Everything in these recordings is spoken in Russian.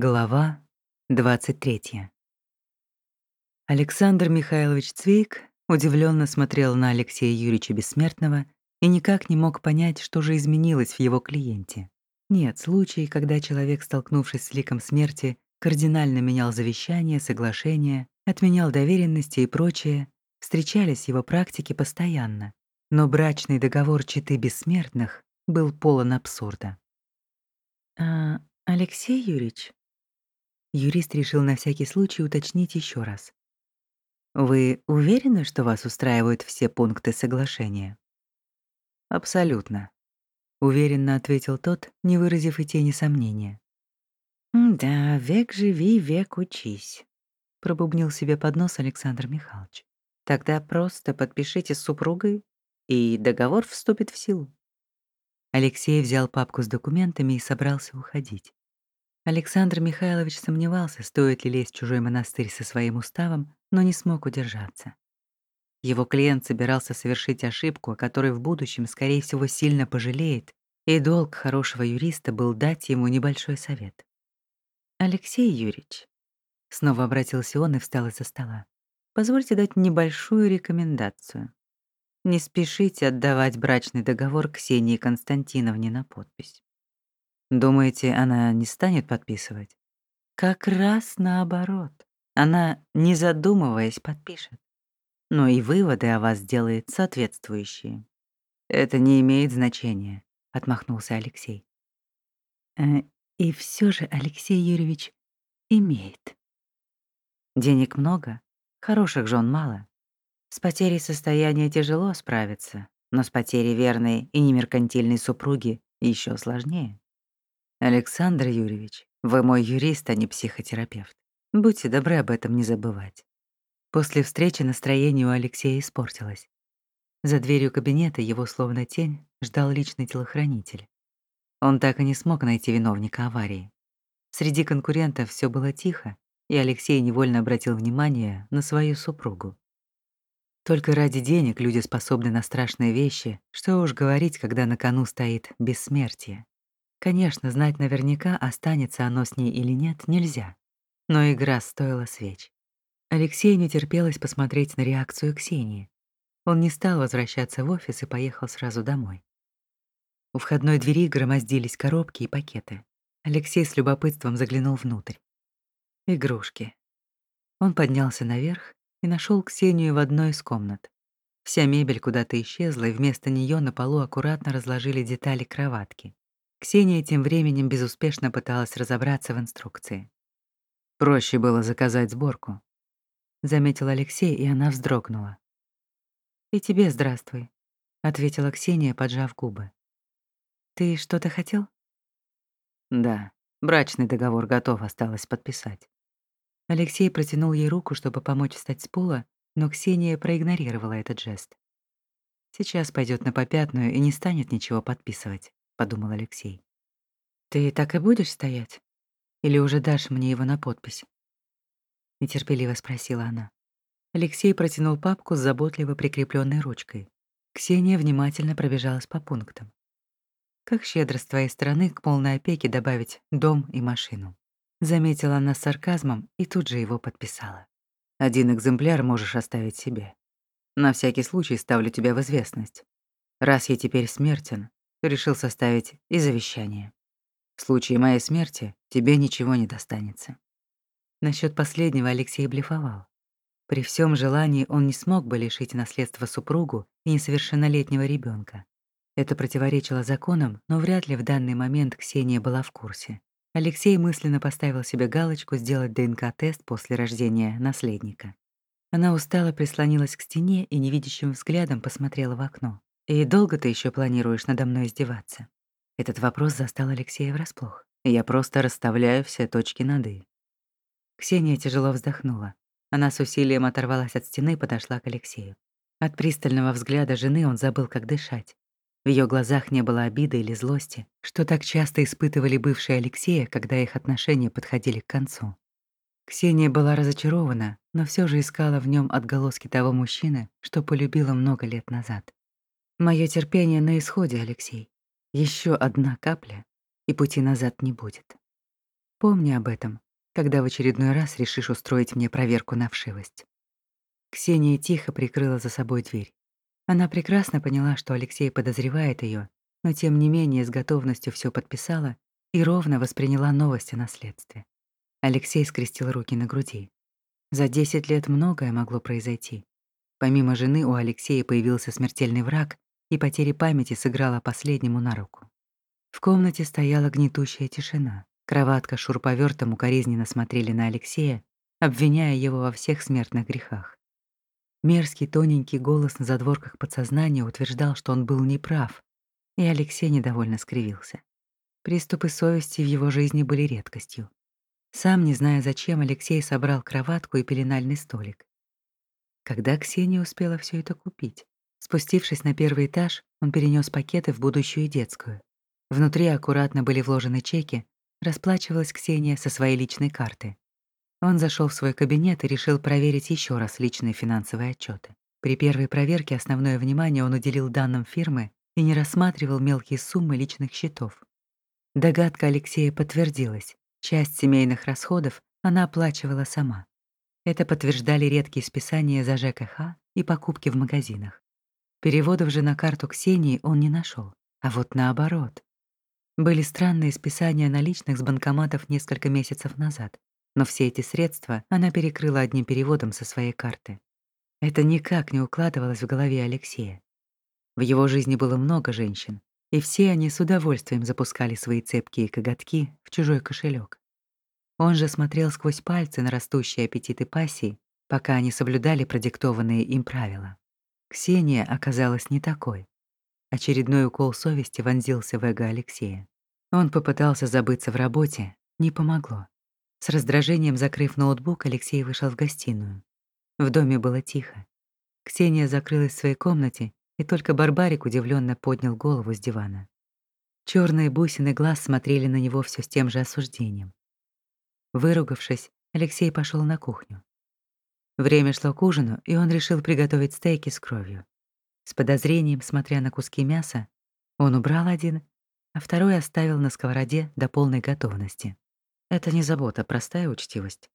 Глава 23. Александр Михайлович Цвейк удивленно смотрел на Алексея Юрьевича Бессмертного и никак не мог понять, что же изменилось в его клиенте. Нет, случаи, когда человек, столкнувшись с ликом смерти, кардинально менял завещание, соглашение, отменял доверенности и прочее, встречались в его практике постоянно. Но брачный договор читы бессмертных был полон абсурда. «А, Алексей Юрьевич?» Юрист решил на всякий случай уточнить еще раз. «Вы уверены, что вас устраивают все пункты соглашения?» «Абсолютно», — уверенно ответил тот, не выразив и тени сомнения. «Да, век живи, век учись», — пробубнил себе под нос Александр Михайлович. «Тогда просто подпишите с супругой, и договор вступит в силу». Алексей взял папку с документами и собрался уходить. Александр Михайлович сомневался, стоит ли лезть в чужой монастырь со своим уставом, но не смог удержаться. Его клиент собирался совершить ошибку, о которой в будущем, скорее всего, сильно пожалеет, и долг хорошего юриста был дать ему небольшой совет. «Алексей Юрьевич», — снова обратился он и встал из-за стола, «позвольте дать небольшую рекомендацию. Не спешите отдавать брачный договор Ксении Константиновне на подпись. Думаете, она не станет подписывать? Как раз наоборот. Она, не задумываясь, подпишет. Но и выводы о вас делает соответствующие. Это не имеет значения, отмахнулся Алексей. Э, и все же, Алексей Юрьевич, имеет. Денег много, хороших жен мало. С потерей состояния тяжело справиться, но с потерей верной и немеркантильной супруги еще сложнее. Александр Юрьевич, вы мой юрист, а не психотерапевт. Будьте добры об этом не забывать. После встречи настроение у Алексея испортилось. За дверью кабинета его словно тень ждал личный телохранитель. Он так и не смог найти виновника аварии. Среди конкурентов все было тихо, и Алексей невольно обратил внимание на свою супругу. Только ради денег люди способны на страшные вещи, что уж говорить, когда на кону стоит бессмертие. Конечно, знать наверняка, останется оно с ней или нет, нельзя. Но игра стоила свеч. Алексею не терпелось посмотреть на реакцию Ксении. Он не стал возвращаться в офис и поехал сразу домой. У входной двери громоздились коробки и пакеты. Алексей с любопытством заглянул внутрь. Игрушки. Он поднялся наверх и нашел Ксению в одной из комнат. Вся мебель куда-то исчезла, и вместо нее на полу аккуратно разложили детали кроватки. Ксения тем временем безуспешно пыталась разобраться в инструкции. «Проще было заказать сборку», — заметил Алексей, и она вздрогнула. «И тебе здравствуй», — ответила Ксения, поджав губы. «Ты что-то хотел?» «Да, брачный договор готов, осталось подписать». Алексей протянул ей руку, чтобы помочь встать с пола, но Ксения проигнорировала этот жест. Сейчас пойдет на попятную и не станет ничего подписывать подумал Алексей. Ты так и будешь стоять? Или уже дашь мне его на подпись? нетерпеливо спросила она. Алексей протянул папку с заботливо прикрепленной ручкой. Ксения внимательно пробежалась по пунктам. Как щедро с твоей стороны к полной опеке добавить дом и машину. Заметила она с сарказмом и тут же его подписала. Один экземпляр можешь оставить себе. На всякий случай ставлю тебя в известность. Раз я теперь смертен, решил составить и завещание. В случае моей смерти тебе ничего не достанется. Насчет последнего Алексей блефовал. При всем желании он не смог бы лишить наследства супругу и несовершеннолетнего ребенка. Это противоречило законам, но вряд ли в данный момент Ксения была в курсе. Алексей мысленно поставил себе галочку сделать ДНК-тест после рождения наследника. Она устало прислонилась к стене и невидящим взглядом посмотрела в окно. «И долго ты еще планируешь надо мной издеваться?» Этот вопрос застал Алексея врасплох. Я просто расставляю все точки над «и». Ксения тяжело вздохнула. Она с усилием оторвалась от стены и подошла к Алексею. От пристального взгляда жены он забыл, как дышать. В ее глазах не было обиды или злости, что так часто испытывали бывшие Алексея, когда их отношения подходили к концу. Ксения была разочарована, но все же искала в нем отголоски того мужчины, что полюбила много лет назад. Мое терпение на исходе, Алексей. Еще одна капля, и пути назад не будет. Помни об этом, когда в очередной раз решишь устроить мне проверку на вшивость. Ксения тихо прикрыла за собой дверь. Она прекрасно поняла, что Алексей подозревает ее, но тем не менее с готовностью все подписала и ровно восприняла новость о наследстве. Алексей скрестил руки на груди. За 10 лет многое могло произойти. Помимо жены у Алексея появился смертельный враг, и потеря памяти сыграла последнему на руку. В комнате стояла гнетущая тишина. Кроватка с шуруповертом укоризненно смотрели на Алексея, обвиняя его во всех смертных грехах. Мерзкий тоненький голос на задворках подсознания утверждал, что он был неправ, и Алексей недовольно скривился. Приступы совести в его жизни были редкостью. Сам, не зная зачем, Алексей собрал кроватку и пеленальный столик. Когда Ксения успела все это купить? Спустившись на первый этаж, он перенес пакеты в будущую детскую. Внутри аккуратно были вложены чеки, расплачивалась Ксения со своей личной карты. Он зашел в свой кабинет и решил проверить еще раз личные финансовые отчеты. При первой проверке основное внимание он уделил данным фирмы и не рассматривал мелкие суммы личных счетов. Догадка Алексея подтвердилась. Часть семейных расходов она оплачивала сама. Это подтверждали редкие списания за ЖКХ и покупки в магазинах. Переводов же на карту Ксении он не нашел, а вот наоборот. Были странные списания наличных с банкоматов несколько месяцев назад, но все эти средства она перекрыла одним переводом со своей карты. Это никак не укладывалось в голове Алексея. В его жизни было много женщин, и все они с удовольствием запускали свои цепкие коготки в чужой кошелек. Он же смотрел сквозь пальцы на растущие аппетиты пассии, пока они соблюдали продиктованные им правила. Ксения оказалась не такой. Очередной укол совести вонзился в эго Алексея. Он попытался забыться в работе, не помогло. С раздражением закрыв ноутбук, Алексей вышел в гостиную. В доме было тихо. Ксения закрылась в своей комнате, и только Барбарик удивленно поднял голову с дивана. Черные бусины глаз смотрели на него все с тем же осуждением. Выругавшись, Алексей пошел на кухню. Время шло к ужину, и он решил приготовить стейки с кровью. С подозрением, смотря на куски мяса, он убрал один, а второй оставил на сковороде до полной готовности. Это не забота, простая учтивость,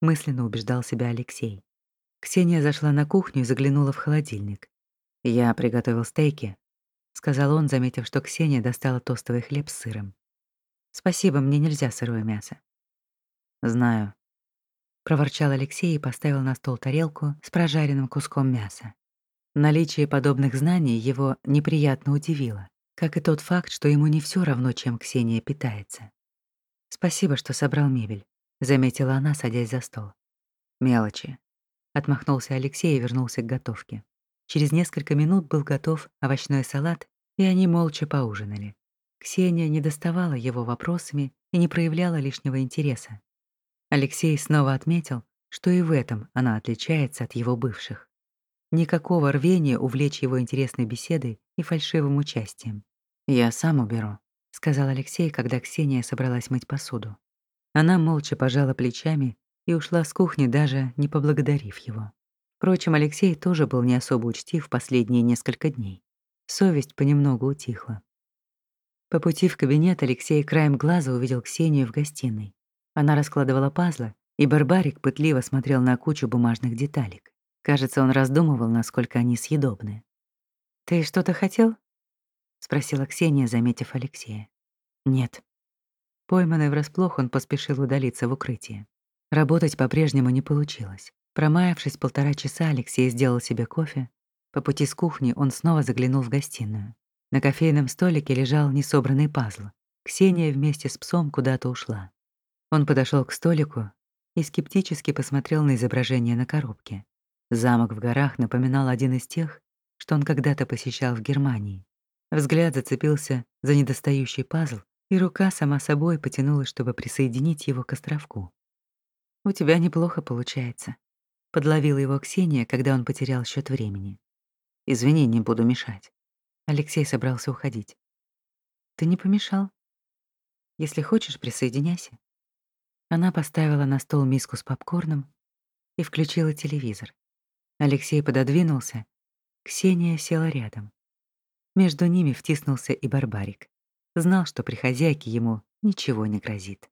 мысленно убеждал себя Алексей. Ксения зашла на кухню и заглянула в холодильник. «Я приготовил стейки», — сказал он, заметив, что Ксения достала тостовый хлеб с сыром. «Спасибо, мне нельзя сырое мясо». «Знаю», проворчал Алексей и поставил на стол тарелку с прожаренным куском мяса. Наличие подобных знаний его неприятно удивило, как и тот факт, что ему не все равно, чем Ксения питается. «Спасибо, что собрал мебель», — заметила она, садясь за стол. «Мелочи», — отмахнулся Алексей и вернулся к готовке. Через несколько минут был готов овощной салат, и они молча поужинали. Ксения не доставала его вопросами и не проявляла лишнего интереса. Алексей снова отметил, что и в этом она отличается от его бывших. Никакого рвения увлечь его интересной беседой и фальшивым участием. «Я сам уберу», — сказал Алексей, когда Ксения собралась мыть посуду. Она молча пожала плечами и ушла с кухни, даже не поблагодарив его. Впрочем, Алексей тоже был не особо учтив последние несколько дней. Совесть понемногу утихла. По пути в кабинет Алексей краем глаза увидел Ксению в гостиной. Она раскладывала пазлы, и Барбарик пытливо смотрел на кучу бумажных деталек. Кажется, он раздумывал, насколько они съедобны. «Ты что-то хотел?» — спросила Ксения, заметив Алексея. «Нет». Пойманный врасплох, он поспешил удалиться в укрытие. Работать по-прежнему не получилось. Промаявшись полтора часа, Алексей сделал себе кофе. По пути с кухни он снова заглянул в гостиную. На кофейном столике лежал несобранный пазл. Ксения вместе с псом куда-то ушла. Он подошел к столику и скептически посмотрел на изображение на коробке. Замок в горах напоминал один из тех, что он когда-то посещал в Германии. Взгляд зацепился за недостающий пазл, и рука сама собой потянулась, чтобы присоединить его к островку. «У тебя неплохо получается», — подловила его Ксения, когда он потерял счет времени. «Извини, не буду мешать». Алексей собрался уходить. «Ты не помешал? Если хочешь, присоединяйся». Она поставила на стол миску с попкорном и включила телевизор. Алексей пододвинулся, Ксения села рядом. Между ними втиснулся и Барбарик. Знал, что при хозяйке ему ничего не грозит.